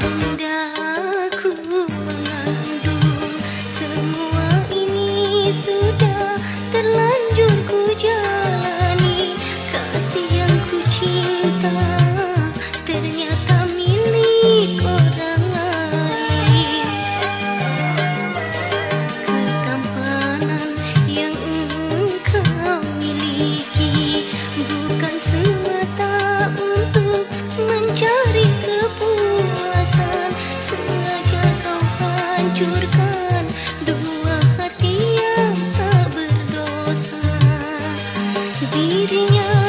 不一定要。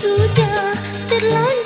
Sudah terlanjur